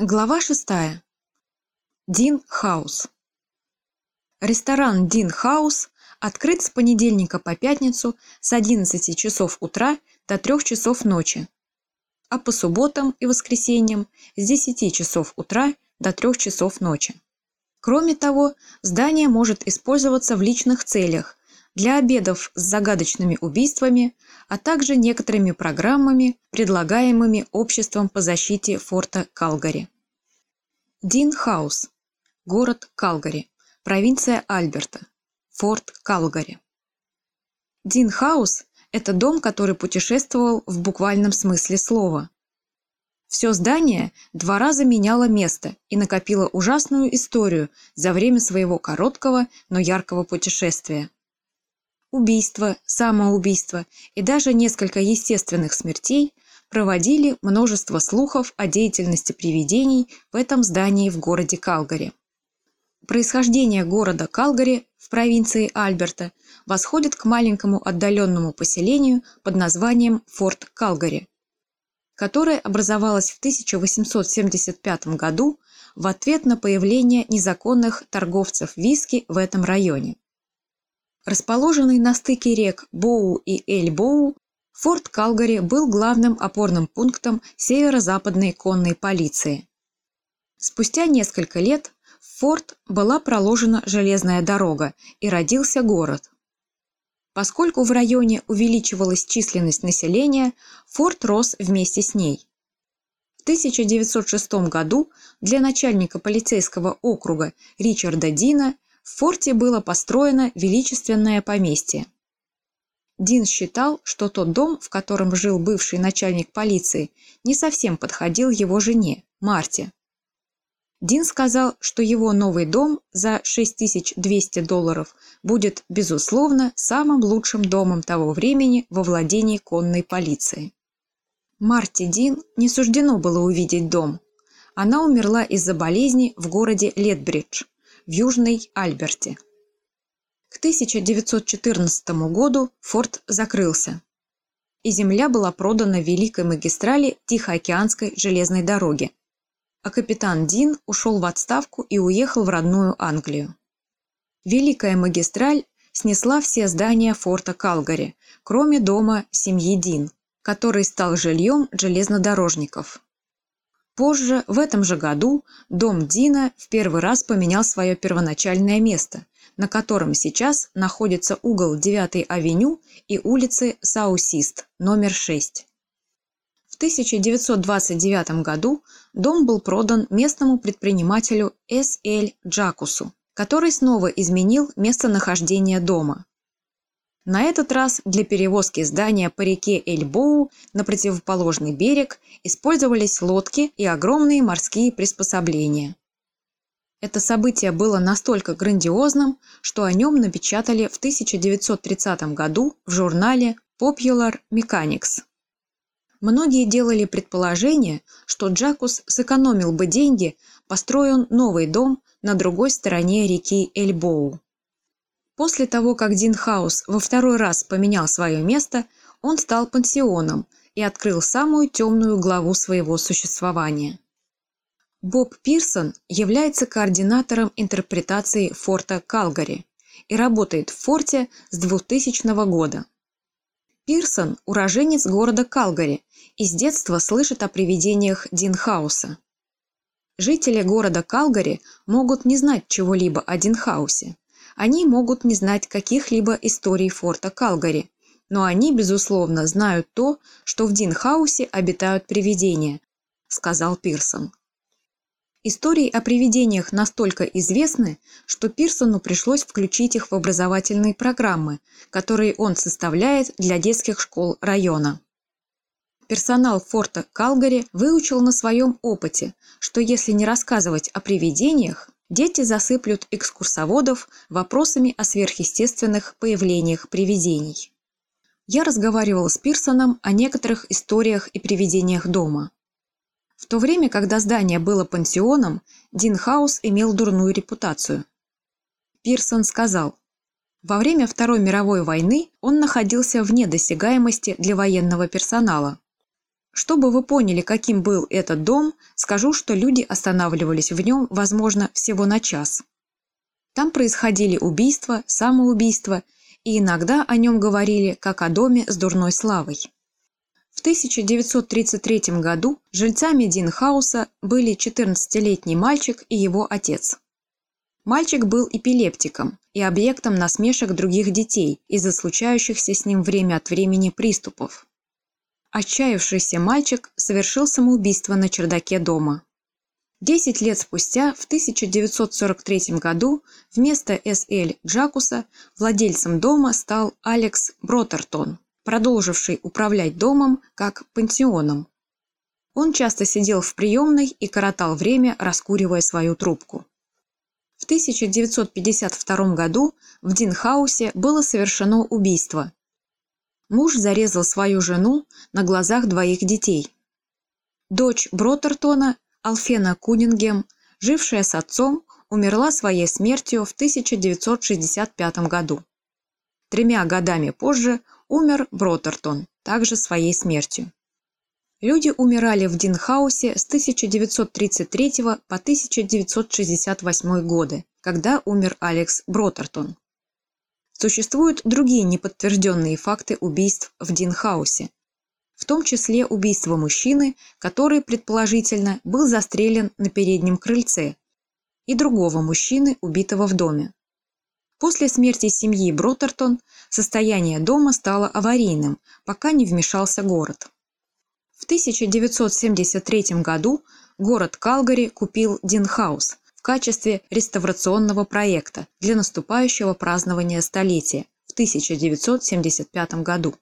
Глава шестая. Дин Хаус. Ресторан Дин Хаус открыт с понедельника по пятницу с 11 часов утра до 3 часов ночи, а по субботам и воскресеньям с 10 часов утра до 3 часов ночи. Кроме того, здание может использоваться в личных целях для обедов с загадочными убийствами, а также некоторыми программами, предлагаемыми Обществом по защите форта Калгари. Дин Хаус. Город Калгари. Провинция Альберта. Форт Калгари. Дин Хаус – это дом, который путешествовал в буквальном смысле слова. Все здание два раза меняло место и накопило ужасную историю за время своего короткого, но яркого путешествия убийства, самоубийства и даже несколько естественных смертей проводили множество слухов о деятельности привидений в этом здании в городе Калгари. Происхождение города Калгари в провинции Альберта восходит к маленькому отдаленному поселению под названием Форт Калгари, которое образовалось в 1875 году в ответ на появление незаконных торговцев виски в этом районе. Расположенный на стыке рек Боу и Эль-Боу, форт Калгари был главным опорным пунктом северо-западной конной полиции. Спустя несколько лет в форт была проложена железная дорога и родился город. Поскольку в районе увеличивалась численность населения, форт рос вместе с ней. В 1906 году для начальника полицейского округа Ричарда Дина в форте было построено величественное поместье. Дин считал, что тот дом, в котором жил бывший начальник полиции, не совсем подходил его жене, Марте. Дин сказал, что его новый дом за 6200 долларов будет, безусловно, самым лучшим домом того времени во владении конной полиции. Марте Дин не суждено было увидеть дом. Она умерла из-за болезни в городе Летбридж в Южной Альберте. К 1914 году форт закрылся, и земля была продана Великой магистрали Тихоокеанской железной дороги, а капитан Дин ушел в отставку и уехал в родную Англию. Великая магистраль снесла все здания форта Калгари, кроме дома семьи Дин, который стал жильем железнодорожников. Позже, в этом же году, дом Дина в первый раз поменял свое первоначальное место, на котором сейчас находится угол 9-й авеню и улицы Саусист, номер 6. В 1929 году дом был продан местному предпринимателю С.Л. Джакусу, который снова изменил местонахождение дома. На этот раз для перевозки здания по реке Эльбоу на противоположный берег использовались лодки и огромные морские приспособления. Это событие было настолько грандиозным, что о нем напечатали в 1930 году в журнале Popular Mechanics. Многие делали предположение, что Джакус сэкономил бы деньги, построен новый дом на другой стороне реки Эльбоу. После того, как Дин Хаус во второй раз поменял свое место, он стал пансионом и открыл самую темную главу своего существования. Боб Пирсон является координатором интерпретации форта Калгари и работает в форте с 2000 года. Пирсон – уроженец города Калгари и с детства слышит о привидениях Динхауса. Жители города Калгари могут не знать чего-либо о Динхаусе, они могут не знать каких-либо историй форта Калгари, но они, безусловно, знают то, что в Динхаусе обитают привидения, сказал Пирсон. Истории о привидениях настолько известны, что Пирсону пришлось включить их в образовательные программы, которые он составляет для детских школ района. Персонал форта Калгари выучил на своем опыте, что если не рассказывать о привидениях, Дети засыплют экскурсоводов вопросами о сверхъестественных появлениях привидений. Я разговаривал с Пирсоном о некоторых историях и привидениях дома. В то время, когда здание было пансионом, Дин Хаус имел дурную репутацию. Пирсон сказал, во время Второй мировой войны он находился вне досягаемости для военного персонала. Чтобы вы поняли, каким был этот дом, скажу, что люди останавливались в нем, возможно, всего на час. Там происходили убийства, самоубийства, и иногда о нем говорили как о доме с дурной славой. В 1933 году жильцами Динхауса были 14-летний мальчик и его отец. Мальчик был эпилептиком и объектом насмешек других детей из-за случающихся с ним время от времени приступов. Отчаявшийся мальчик совершил самоубийство на чердаке дома. Десять лет спустя, в 1943 году, вместо С.Л. Джакуса владельцем дома стал Алекс Бротертон, продолживший управлять домом как пансионом. Он часто сидел в приемной и коротал время, раскуривая свою трубку. В 1952 году в Динхаусе было совершено убийство. Муж зарезал свою жену на глазах двоих детей. Дочь Бротертона Алфена Кунингем, жившая с отцом, умерла своей смертью в 1965 году. Тремя годами позже умер Бротертон, также своей смертью. Люди умирали в Динхаусе с 1933 по 1968 годы, когда умер Алекс Бротертон. Существуют другие неподтвержденные факты убийств в Динхаусе, в том числе убийство мужчины, который, предположительно, был застрелен на переднем крыльце, и другого мужчины, убитого в доме. После смерти семьи Бротертон состояние дома стало аварийным, пока не вмешался город. В 1973 году город Калгари купил Динхаус качестве реставрационного проекта для наступающего празднования столетия в 1975 году.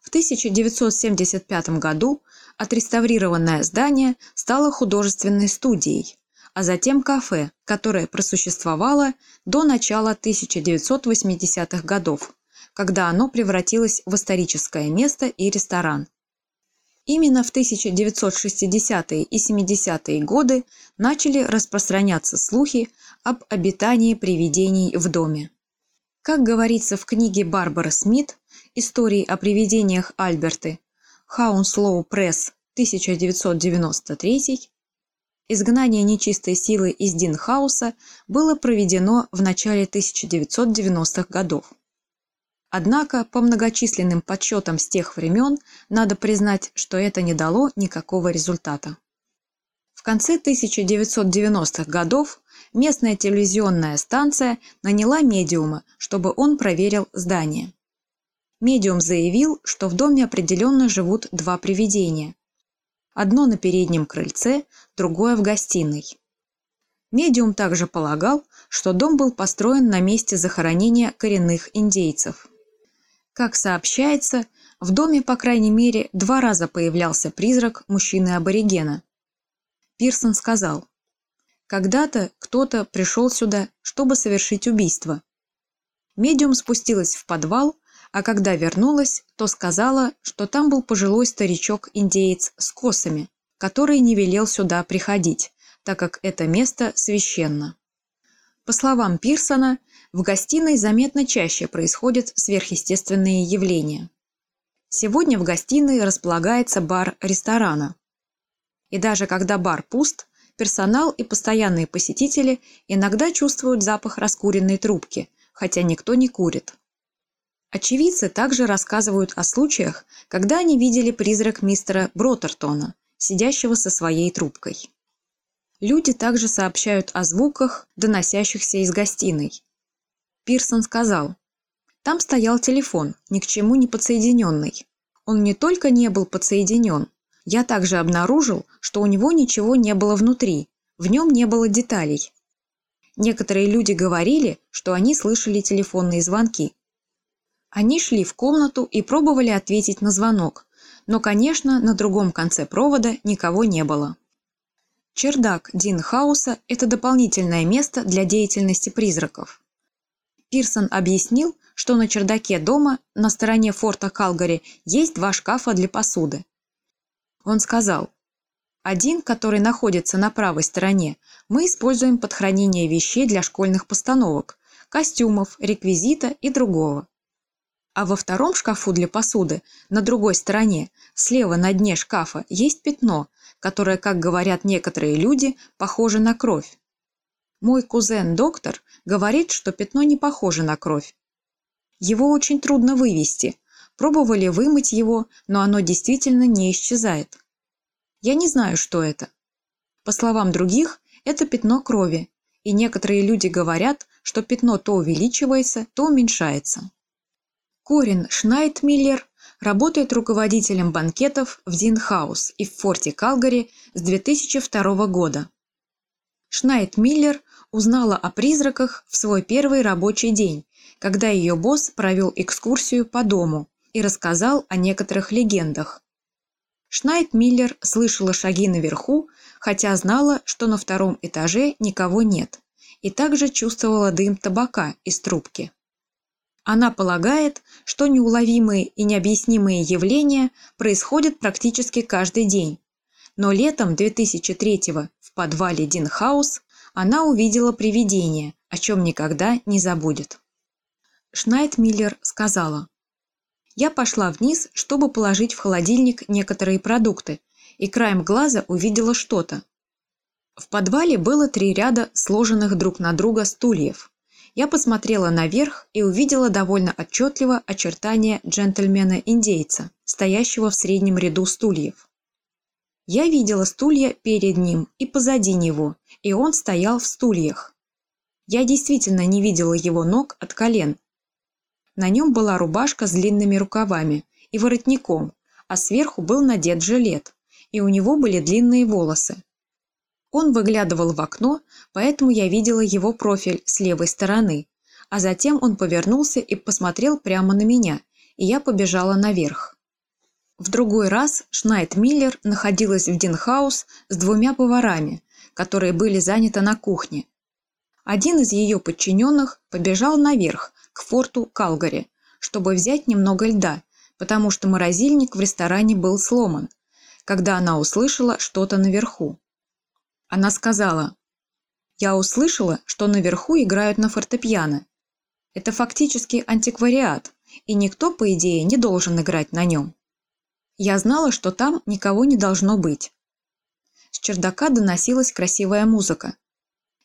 В 1975 году отреставрированное здание стало художественной студией, а затем кафе, которое просуществовало до начала 1980-х годов, когда оно превратилось в историческое место и ресторан. Именно в 1960-е и 70-е годы начали распространяться слухи об обитании привидений в доме. Как говорится в книге Барбара Смит «Истории о привидениях Альберты» Hounslow Press 1993, изгнание нечистой силы из Динхауса было проведено в начале 1990-х годов. Однако, по многочисленным подсчетам с тех времен, надо признать, что это не дало никакого результата. В конце 1990-х годов местная телевизионная станция наняла медиума, чтобы он проверил здание. Медиум заявил, что в доме определенно живут два привидения. Одно на переднем крыльце, другое в гостиной. Медиум также полагал, что дом был построен на месте захоронения коренных индейцев. Как сообщается, в доме, по крайней мере, два раза появлялся призрак мужчины-аборигена. Пирсон сказал, когда-то кто-то пришел сюда, чтобы совершить убийство. Медиум спустилась в подвал, а когда вернулась, то сказала, что там был пожилой старичок-индеец с косами, который не велел сюда приходить, так как это место священно. По словам Пирсона, в гостиной заметно чаще происходят сверхъестественные явления. Сегодня в гостиной располагается бар ресторана. И даже когда бар пуст, персонал и постоянные посетители иногда чувствуют запах раскуренной трубки, хотя никто не курит. Очевидцы также рассказывают о случаях, когда они видели призрак мистера Бротертона, сидящего со своей трубкой. Люди также сообщают о звуках, доносящихся из гостиной. Пирсон сказал, «Там стоял телефон, ни к чему не подсоединенный. Он не только не был подсоединен, я также обнаружил, что у него ничего не было внутри, в нем не было деталей. Некоторые люди говорили, что они слышали телефонные звонки. Они шли в комнату и пробовали ответить на звонок, но, конечно, на другом конце провода никого не было. Чердак Динхауса – это дополнительное место для деятельности призраков. Пирсон объяснил, что на чердаке дома на стороне форта Калгари есть два шкафа для посуды. Он сказал, один, который находится на правой стороне, мы используем под хранение вещей для школьных постановок, костюмов, реквизита и другого. А во втором шкафу для посуды, на другой стороне, слева на дне шкафа, есть пятно, которое, как говорят некоторые люди, похоже на кровь. Мой кузен-доктор говорит, что пятно не похоже на кровь. Его очень трудно вывести. Пробовали вымыть его, но оно действительно не исчезает. Я не знаю, что это. По словам других, это пятно крови, и некоторые люди говорят, что пятно то увеличивается, то уменьшается. Корин Шнайдмиллер работает руководителем банкетов в Динхаус и в форте Калгари с 2002 года. Шнайдмиллер узнала о призраках в свой первый рабочий день, когда ее босс провел экскурсию по дому и рассказал о некоторых легендах. Шнайдмиллер слышала шаги наверху, хотя знала, что на втором этаже никого нет, и также чувствовала дым табака из трубки. Она полагает, что неуловимые и необъяснимые явления происходят практически каждый день. Но летом 2003 в подвале Динхаус она увидела привидение, о чем никогда не забудет. Шнайдмиллер сказала, «Я пошла вниз, чтобы положить в холодильник некоторые продукты, и краем глаза увидела что-то. В подвале было три ряда сложенных друг на друга стульев. Я посмотрела наверх и увидела довольно отчетливо очертания джентльмена-индейца, стоящего в среднем ряду стульев. Я видела стулья перед ним и позади него, и он стоял в стульях. Я действительно не видела его ног от колен. На нем была рубашка с длинными рукавами и воротником, а сверху был надет жилет, и у него были длинные волосы. Он выглядывал в окно, поэтому я видела его профиль с левой стороны, а затем он повернулся и посмотрел прямо на меня, и я побежала наверх. В другой раз Шнайд Миллер находилась в Динхаус с двумя поварами, которые были заняты на кухне. Один из ее подчиненных побежал наверх, к форту Калгари, чтобы взять немного льда, потому что морозильник в ресторане был сломан, когда она услышала что-то наверху. Она сказала, «Я услышала, что наверху играют на фортепиано. Это фактически антиквариат, и никто, по идее, не должен играть на нем. Я знала, что там никого не должно быть. С чердака доносилась красивая музыка.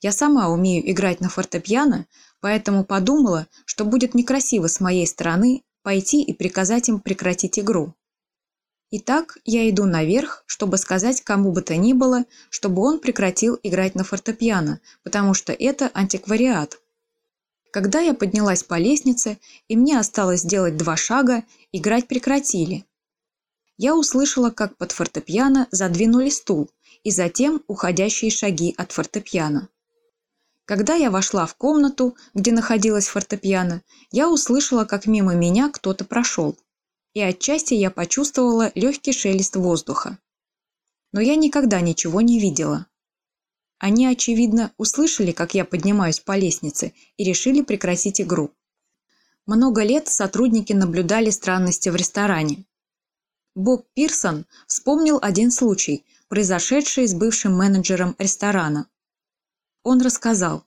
Я сама умею играть на фортепиано, поэтому подумала, что будет некрасиво с моей стороны пойти и приказать им прекратить игру. Итак, я иду наверх, чтобы сказать кому бы то ни было, чтобы он прекратил играть на фортепиано, потому что это антиквариат. Когда я поднялась по лестнице, и мне осталось сделать два шага, играть прекратили. Я услышала, как под фортепиано задвинули стул, и затем уходящие шаги от фортепиано. Когда я вошла в комнату, где находилась фортепиано, я услышала, как мимо меня кто-то прошел и отчасти я почувствовала легкий шелест воздуха. Но я никогда ничего не видела. Они, очевидно, услышали, как я поднимаюсь по лестнице, и решили прекратить игру. Много лет сотрудники наблюдали странности в ресторане. Боб Пирсон вспомнил один случай, произошедший с бывшим менеджером ресторана. Он рассказал.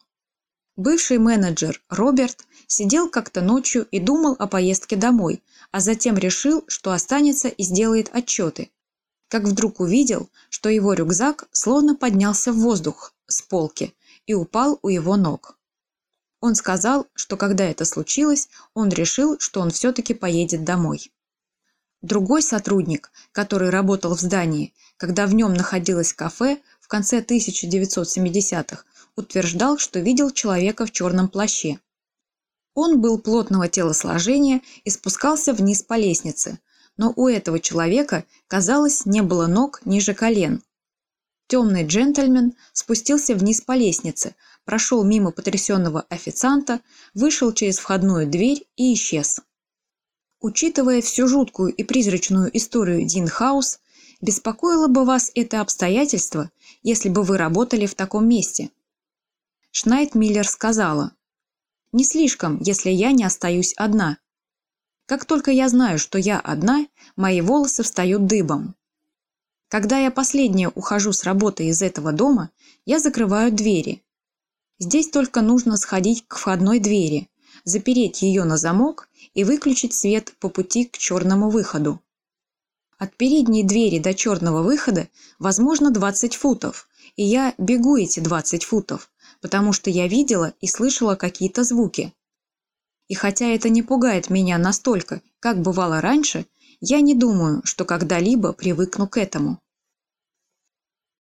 Бывший менеджер Роберт сидел как-то ночью и думал о поездке домой, а затем решил, что останется и сделает отчеты. Как вдруг увидел, что его рюкзак словно поднялся в воздух с полки и упал у его ног. Он сказал, что когда это случилось, он решил, что он все-таки поедет домой. Другой сотрудник, который работал в здании, когда в нем находилось кафе в конце 1970-х, утверждал, что видел человека в черном плаще. Он был плотного телосложения и спускался вниз по лестнице, но у этого человека, казалось, не было ног ниже колен. Темный джентльмен спустился вниз по лестнице, прошел мимо потрясенного официанта, вышел через входную дверь и исчез. Учитывая всю жуткую и призрачную историю Дин Хаус, беспокоило бы вас это обстоятельство, если бы вы работали в таком месте? Шнайд Миллер сказала – не слишком, если я не остаюсь одна. Как только я знаю, что я одна, мои волосы встают дыбом. Когда я последняя ухожу с работы из этого дома, я закрываю двери. Здесь только нужно сходить к входной двери, запереть ее на замок и выключить свет по пути к черному выходу. От передней двери до черного выхода возможно 20 футов, и я бегу эти 20 футов, потому что я видела и слышала какие-то звуки. И хотя это не пугает меня настолько, как бывало раньше, я не думаю, что когда-либо привыкну к этому.